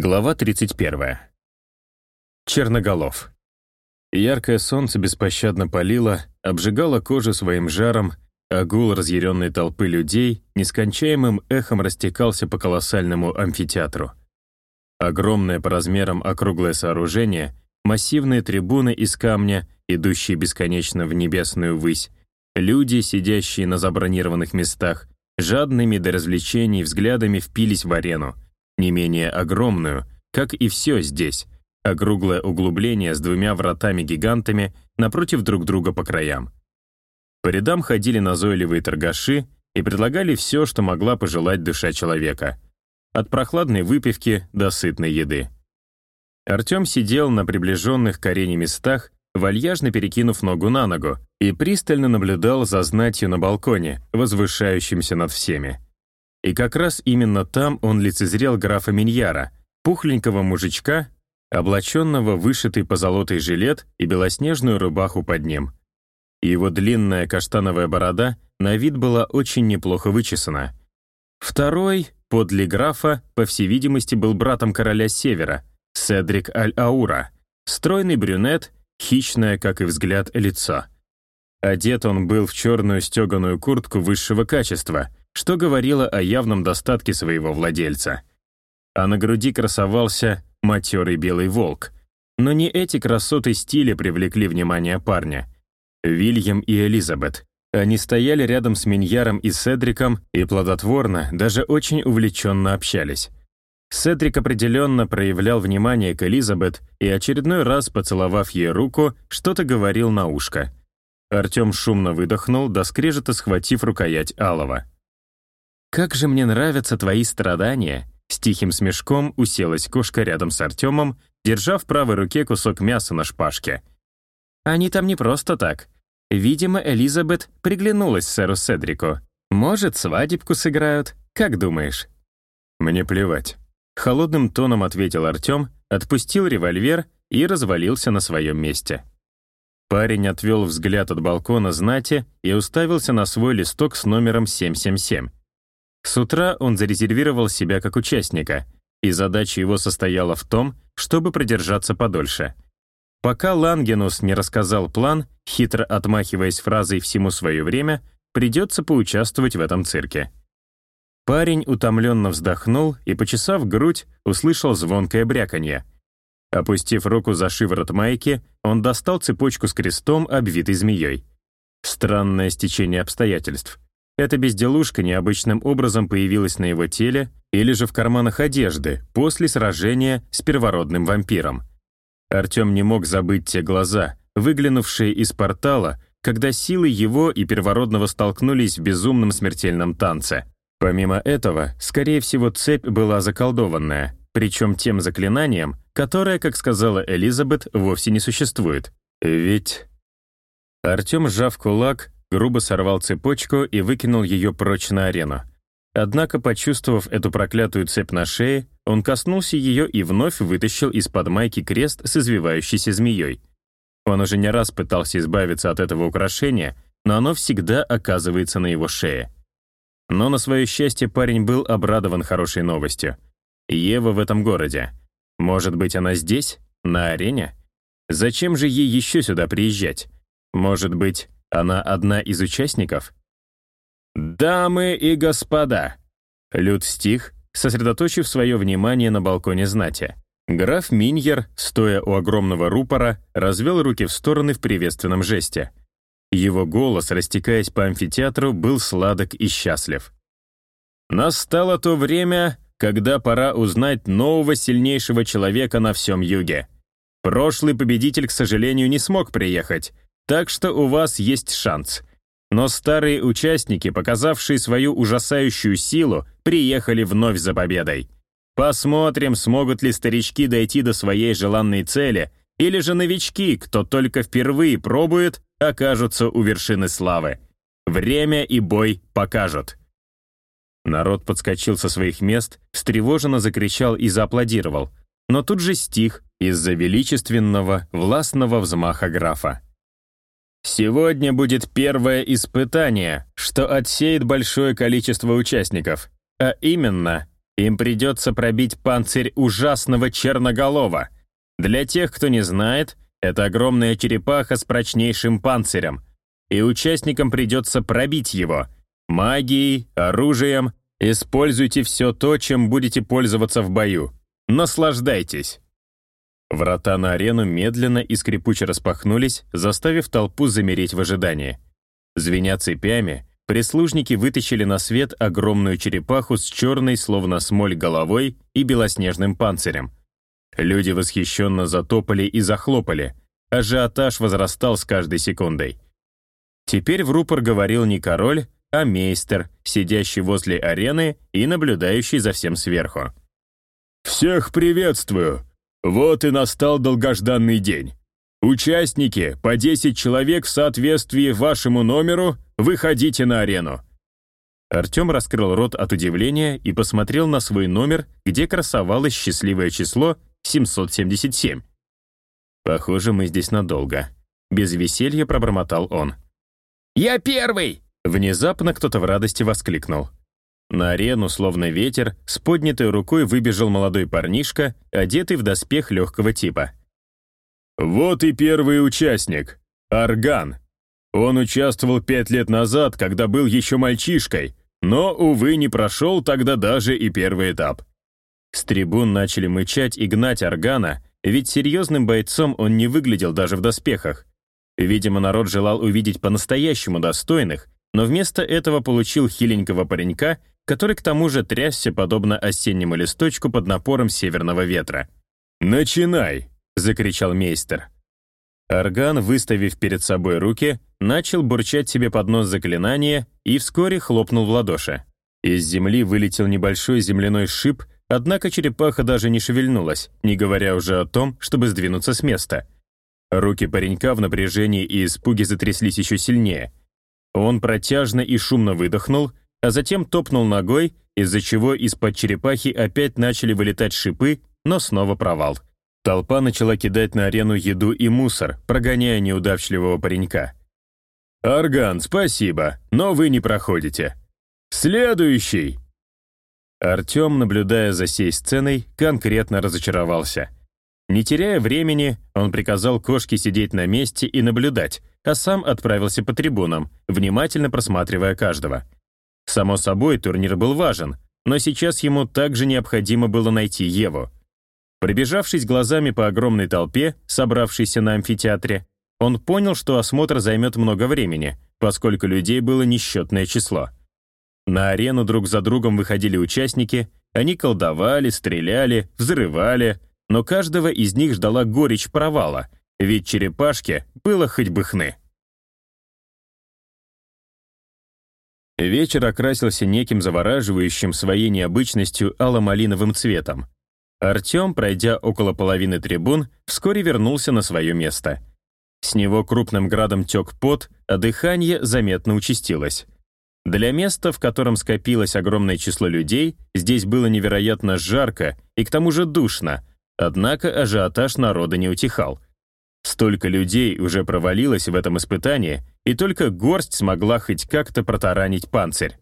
Глава 31. Черноголов. Яркое солнце беспощадно палило, обжигало кожу своим жаром, а гул разъяренной толпы людей нескончаемым эхом растекался по колоссальному амфитеатру. Огромное по размерам округлое сооружение, массивные трибуны из камня, идущие бесконечно в небесную высь, люди, сидящие на забронированных местах, жадными до развлечений взглядами впились в арену — не менее огромную, как и все здесь, округлое углубление с двумя вратами-гигантами напротив друг друга по краям. По рядам ходили назойливые торгаши и предлагали все, что могла пожелать душа человека, от прохладной выпивки до сытной еды. Артем сидел на приближенных к арене местах, вальяжно перекинув ногу на ногу, и пристально наблюдал за знатью на балконе, возвышающимся над всеми. И как раз именно там он лицезрел графа Миньяра, пухленького мужичка, облаченного вышитый позолотый жилет и белоснежную рубаху под ним. Его длинная каштановая борода на вид была очень неплохо вычесана. Второй, подле графа, по всей видимости, был братом короля Севера, Седрик Аль-Аура, стройный брюнет, хищное, как и взгляд, лицо. Одет он был в черную стеганую куртку высшего качества — что говорило о явном достатке своего владельца. А на груди красовался матерый белый волк. Но не эти красоты стиля привлекли внимание парня. Вильям и Элизабет. Они стояли рядом с Миньяром и Седриком и плодотворно, даже очень увлеченно общались. Седрик определенно проявлял внимание к Элизабет и очередной раз, поцеловав ей руку, что-то говорил на ушко. Артем шумно выдохнул, до скрежета схватив рукоять Алова. «Как же мне нравятся твои страдания!» С тихим смешком уселась кошка рядом с Артемом, держа в правой руке кусок мяса на шпажке. «Они там не просто так. Видимо, Элизабет приглянулась сэру Седрику. Может, свадебку сыграют? Как думаешь?» «Мне плевать», — холодным тоном ответил Артем, отпустил револьвер и развалился на своем месте. Парень отвел взгляд от балкона знати и уставился на свой листок с номером 777. С утра он зарезервировал себя как участника, и задача его состояла в том, чтобы продержаться подольше. Пока Лангенус не рассказал план, хитро отмахиваясь фразой «всему свое время», придется поучаствовать в этом цирке. Парень утомленно вздохнул и, почесав грудь, услышал звонкое бряканье. Опустив руку за шиворот майки, он достал цепочку с крестом, обвитой змеей. Странное стечение обстоятельств. Эта безделушка необычным образом появилась на его теле или же в карманах одежды после сражения с первородным вампиром. Артем не мог забыть те глаза, выглянувшие из портала, когда силы его и первородного столкнулись в безумном смертельном танце. Помимо этого, скорее всего, цепь была заколдованная, причем тем заклинанием, которое, как сказала Элизабет, вовсе не существует. Ведь... Артем, сжав кулак, грубо сорвал цепочку и выкинул ее прочь на арену. Однако, почувствовав эту проклятую цепь на шее, он коснулся ее и вновь вытащил из-под майки крест с извивающейся змеей. Он уже не раз пытался избавиться от этого украшения, но оно всегда оказывается на его шее. Но на свое счастье парень был обрадован хорошей новостью. Ева в этом городе. Может быть, она здесь, на арене? Зачем же ей еще сюда приезжать? Может быть, она одна из участников? «Дамы и господа!» Люд стих, сосредоточив свое внимание на балконе знати. Граф Миньер, стоя у огромного рупора, развел руки в стороны в приветственном жесте. Его голос, растекаясь по амфитеатру, был сладок и счастлив. «Настало то время, когда пора узнать нового сильнейшего человека на всем юге. Прошлый победитель, к сожалению, не смог приехать, так что у вас есть шанс. Но старые участники, показавшие свою ужасающую силу, приехали вновь за победой. Посмотрим, смогут ли старички дойти до своей желанной цели, или же новички, кто только впервые пробует, окажутся у вершины славы. Время и бой покажут. Народ подскочил со своих мест, встревоженно закричал и зааплодировал, но тут же стих из-за величественного, властного взмаха графа. Сегодня будет первое испытание, что отсеет большое количество участников, а именно Им придется пробить панцирь ужасного черноголова. Для тех, кто не знает, это огромная черепаха с прочнейшим панцирем. И участникам придется пробить его. Магией, оружием. Используйте все то, чем будете пользоваться в бою. Наслаждайтесь. Врата на арену медленно и скрипуче распахнулись, заставив толпу замереть в ожидании. Звеня цепями, прислужники вытащили на свет огромную черепаху с черной, словно смоль, головой и белоснежным панцирем. Люди восхищенно затопали и захлопали. Ажиотаж возрастал с каждой секундой. Теперь в рупор говорил не король, а мейстер, сидящий возле арены и наблюдающий за всем сверху. «Всех приветствую! Вот и настал долгожданный день. Участники, по 10 человек в соответствии вашему номеру, выходите на арену». Артем раскрыл рот от удивления и посмотрел на свой номер, где красовалось счастливое число 777. «Похоже, мы здесь надолго». Без веселья пробормотал он. «Я первый!» Внезапно кто-то в радости воскликнул. На арену, словно ветер, с поднятой рукой выбежал молодой парнишка, одетый в доспех легкого типа. «Вот и первый участник. Арган. Он участвовал пять лет назад, когда был еще мальчишкой, но, увы, не прошел тогда даже и первый этап. С трибун начали мычать и гнать Аргана, ведь серьезным бойцом он не выглядел даже в доспехах. Видимо, народ желал увидеть по-настоящему достойных, но вместо этого получил хиленького паренька, который к тому же трясся подобно осеннему листочку под напором северного ветра. «Начинай!» — закричал мейстер. Арган, выставив перед собой руки, начал бурчать себе под нос заклинания и вскоре хлопнул в ладоши. Из земли вылетел небольшой земляной шип, Однако черепаха даже не шевельнулась, не говоря уже о том, чтобы сдвинуться с места. Руки паренька в напряжении и испуге затряслись еще сильнее. Он протяжно и шумно выдохнул, а затем топнул ногой, из-за чего из-под черепахи опять начали вылетать шипы, но снова провал. Толпа начала кидать на арену еду и мусор, прогоняя неудачливого паренька. «Арган, спасибо, но вы не проходите. Следующий!» Артем, наблюдая за сей сценой, конкретно разочаровался. Не теряя времени, он приказал кошке сидеть на месте и наблюдать, а сам отправился по трибунам, внимательно просматривая каждого. Само собой, турнир был важен, но сейчас ему также необходимо было найти Еву. Пробежавшись глазами по огромной толпе, собравшейся на амфитеатре, он понял, что осмотр займет много времени, поскольку людей было несчетное число. На арену друг за другом выходили участники, они колдовали, стреляли, взрывали, но каждого из них ждала горечь провала, ведь черепашке было хоть бы хны. Вечер окрасился неким завораживающим своей необычностью алло-малиновым цветом. Артем, пройдя около половины трибун, вскоре вернулся на свое место. С него крупным градом тек пот, а дыхание заметно участилось. Для места, в котором скопилось огромное число людей, здесь было невероятно жарко и к тому же душно, однако ажиотаж народа не утихал. Столько людей уже провалилось в этом испытании, и только горсть смогла хоть как-то протаранить панцирь.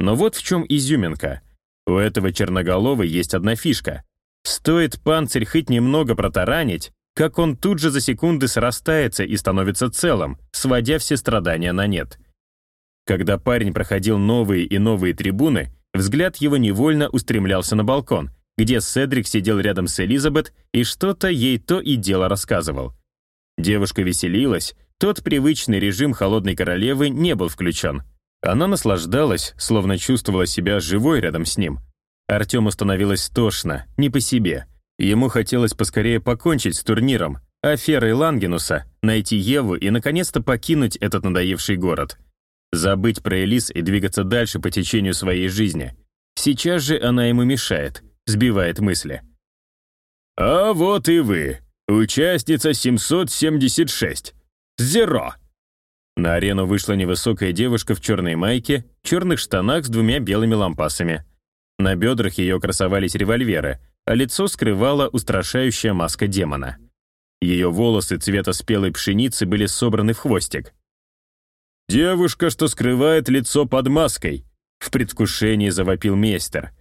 Но вот в чем изюминка. У этого черноголова есть одна фишка. Стоит панцирь хоть немного протаранить, как он тут же за секунды срастается и становится целым, сводя все страдания на нет — когда парень проходил новые и новые трибуны, взгляд его невольно устремлялся на балкон, где Седрик сидел рядом с Элизабет и что-то ей то и дело рассказывал. Девушка веселилась, тот привычный режим холодной королевы не был включен. Она наслаждалась, словно чувствовала себя живой рядом с ним. Артему становилось тошно, не по себе. Ему хотелось поскорее покончить с турниром, аферой Лангенуса, найти Еву и наконец-то покинуть этот надоевший город — Забыть про Элис и двигаться дальше по течению своей жизни. Сейчас же она ему мешает, сбивает мысли. «А вот и вы, участница 776. Зеро!» На арену вышла невысокая девушка в черной майке, черных штанах с двумя белыми лампасами. На бедрах ее красовались револьверы, а лицо скрывала устрашающая маска демона. Ее волосы цвета спелой пшеницы были собраны в хвостик. «Девушка, что скрывает лицо под маской», в предвкушении завопил мейстер.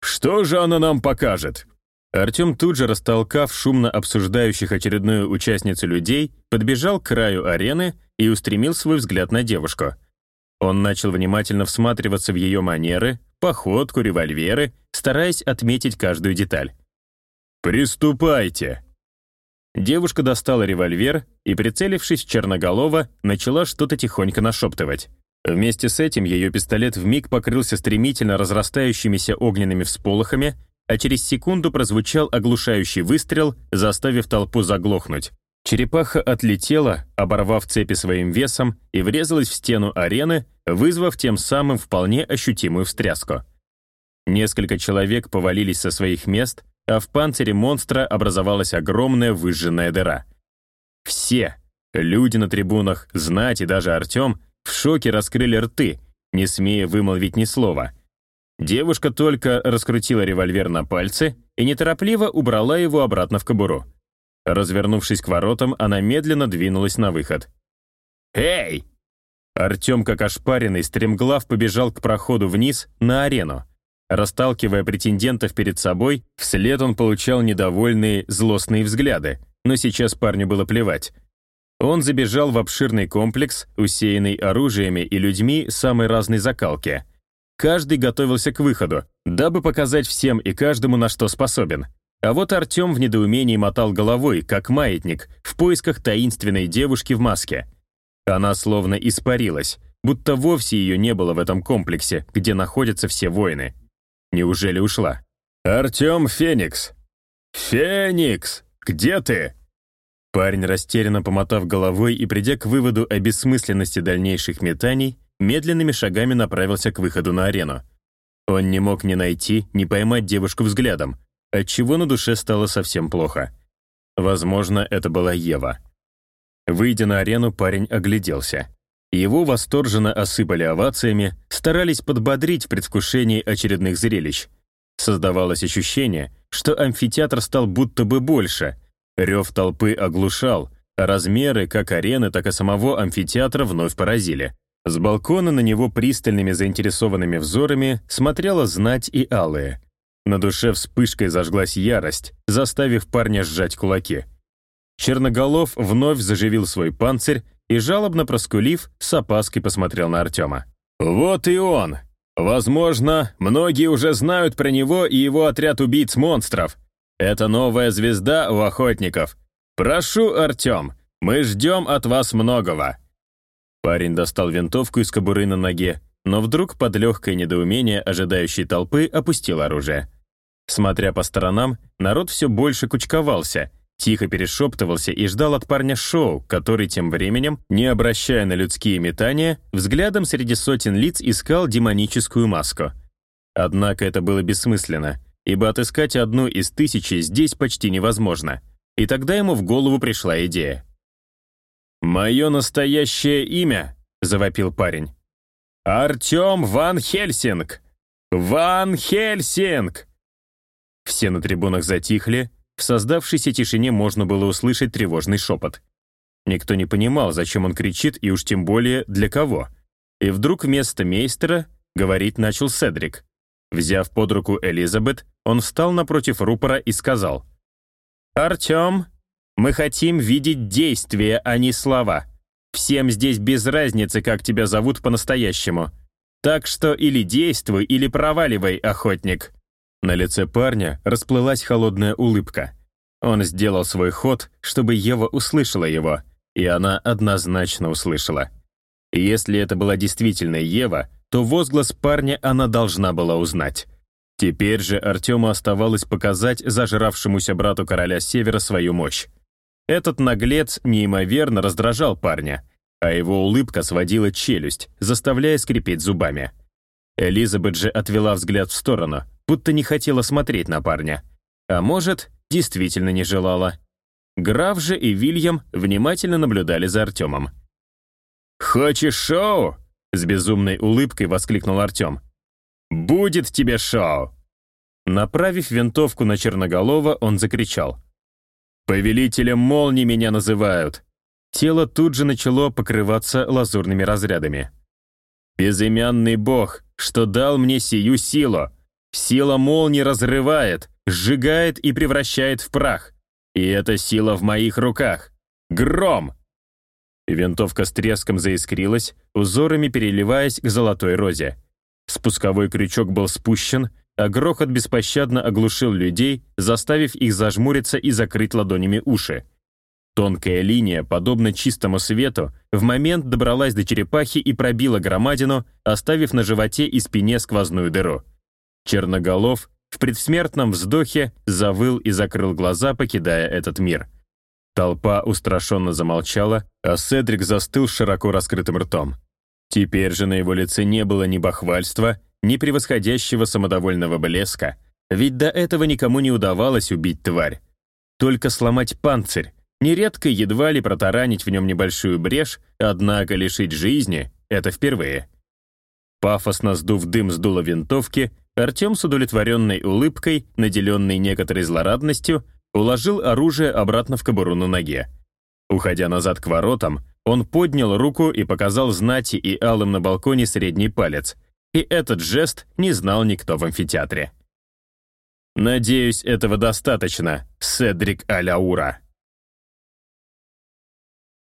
Что же она нам покажет?» Артем тут же, растолкав шумно обсуждающих очередную участницу людей, подбежал к краю арены и устремил свой взгляд на девушку. Он начал внимательно всматриваться в ее манеры, походку, револьверы, стараясь отметить каждую деталь. «Приступайте!» Девушка достала револьвер и, прицелившись Черноголова, начала что-то тихонько нашептывать. Вместе с этим ее пистолет вмиг покрылся стремительно разрастающимися огненными всполохами, а через секунду прозвучал оглушающий выстрел, заставив толпу заглохнуть. Черепаха отлетела, оборвав цепи своим весом, и врезалась в стену арены, вызвав тем самым вполне ощутимую встряску. Несколько человек повалились со своих мест, а в панцире монстра образовалась огромная выжженная дыра. Все, люди на трибунах, знать и даже Артем, в шоке раскрыли рты, не смея вымолвить ни слова. Девушка только раскрутила револьвер на пальце и неторопливо убрала его обратно в кобуру. Развернувшись к воротам, она медленно двинулась на выход. «Эй!» Артем, как ошпаренный, стремглав побежал к проходу вниз, на арену. Расталкивая претендентов перед собой, вслед он получал недовольные, злостные взгляды, но сейчас парню было плевать. Он забежал в обширный комплекс, усеянный оружиями и людьми самой разной закалки. Каждый готовился к выходу, дабы показать всем и каждому, на что способен. А вот Артем в недоумении мотал головой, как маятник, в поисках таинственной девушки в маске. Она словно испарилась, будто вовсе ее не было в этом комплексе, где находятся все воины. Неужели ушла? «Артем Феникс! Феникс! Где ты?» Парень, растерянно помотав головой и придя к выводу о бессмысленности дальнейших метаний, медленными шагами направился к выходу на арену. Он не мог ни найти, ни поймать девушку взглядом, отчего на душе стало совсем плохо. Возможно, это была Ева. Выйдя на арену, парень огляделся. Его восторженно осыпали овациями, старались подбодрить в предвкушении очередных зрелищ. Создавалось ощущение, что амфитеатр стал будто бы больше. Рев толпы оглушал, а размеры как арены, так и самого амфитеатра вновь поразили. С балкона на него пристальными заинтересованными взорами смотрела знать и алые. На душе вспышкой зажглась ярость, заставив парня сжать кулаки. Черноголов вновь заживил свой панцирь и, жалобно проскулив, с опаской посмотрел на Артема. «Вот и он! Возможно, многие уже знают про него и его отряд убийц-монстров. Это новая звезда у охотников. Прошу, Артем, мы ждем от вас многого». Парень достал винтовку из кобуры на ноге, но вдруг под легкое недоумение ожидающей толпы опустил оружие. Смотря по сторонам, народ все больше кучковался, тихо перешептывался и ждал от парня шоу, который тем временем, не обращая на людские метания, взглядом среди сотен лиц искал демоническую маску. Однако это было бессмысленно, ибо отыскать одну из тысячи здесь почти невозможно. И тогда ему в голову пришла идея. «Мое настоящее имя», — завопил парень. «Артем Ван Хельсинг! Ван Хельсинг!» Все на трибунах затихли, в создавшейся тишине можно было услышать тревожный шепот. Никто не понимал, зачем он кричит, и уж тем более для кого. И вдруг вместо мейстера говорить начал Седрик. Взяв под руку Элизабет, он встал напротив рупора и сказал, «Артем, мы хотим видеть действия, а не слова. Всем здесь без разницы, как тебя зовут по-настоящему. Так что или действуй, или проваливай, охотник». На лице парня расплылась холодная улыбка. Он сделал свой ход, чтобы Ева услышала его, и она однозначно услышала. Если это была действительно Ева, то возглас парня она должна была узнать. Теперь же Артему оставалось показать зажравшемуся брату короля Севера свою мощь. Этот наглец неимоверно раздражал парня, а его улыбка сводила челюсть, заставляя скрипеть зубами. Элизабет же отвела взгляд в сторону, будто не хотела смотреть на парня. А может, действительно не желала. Граф же и Вильям внимательно наблюдали за Артемом. «Хочешь шоу?» — с безумной улыбкой воскликнул Артем. «Будет тебе шоу!» Направив винтовку на Черноголова, он закричал. «Повелителем молний меня называют!» Тело тут же начало покрываться лазурными разрядами. «Безымянный бог, что дал мне сию силу, Сила молнии разрывает, сжигает и превращает в прах. И эта сила в моих руках. Гром! Винтовка с треском заискрилась, узорами переливаясь к золотой розе. Спусковой крючок был спущен, а грохот беспощадно оглушил людей, заставив их зажмуриться и закрыть ладонями уши. Тонкая линия, подобно чистому свету, в момент добралась до черепахи и пробила громадину, оставив на животе и спине сквозную дыру. Черноголов в предсмертном вздохе завыл и закрыл глаза, покидая этот мир. Толпа устрашенно замолчала, а Седрик застыл широко раскрытым ртом. Теперь же на его лице не было ни бахвальства, ни превосходящего самодовольного блеска, ведь до этого никому не удавалось убить тварь. Только сломать панцирь, нередко едва ли протаранить в нем небольшую брешь, однако лишить жизни — это впервые. Пафосно сдув дым с дула винтовки, Артем с удовлетворенной улыбкой, наделенной некоторой злорадностью, уложил оружие обратно в кобуру на ноге. Уходя назад к воротам, он поднял руку и показал знати и алым на балконе средний палец, и этот жест не знал никто в амфитеатре. «Надеюсь, этого достаточно, Седрик Аляура».